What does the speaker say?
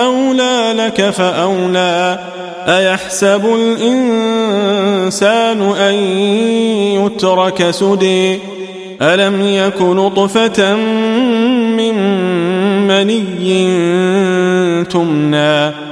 أولى لك فأولى. أيحسب الإنسان أن يترك سدي؟ ألم يك نطفة من مني تمنى؟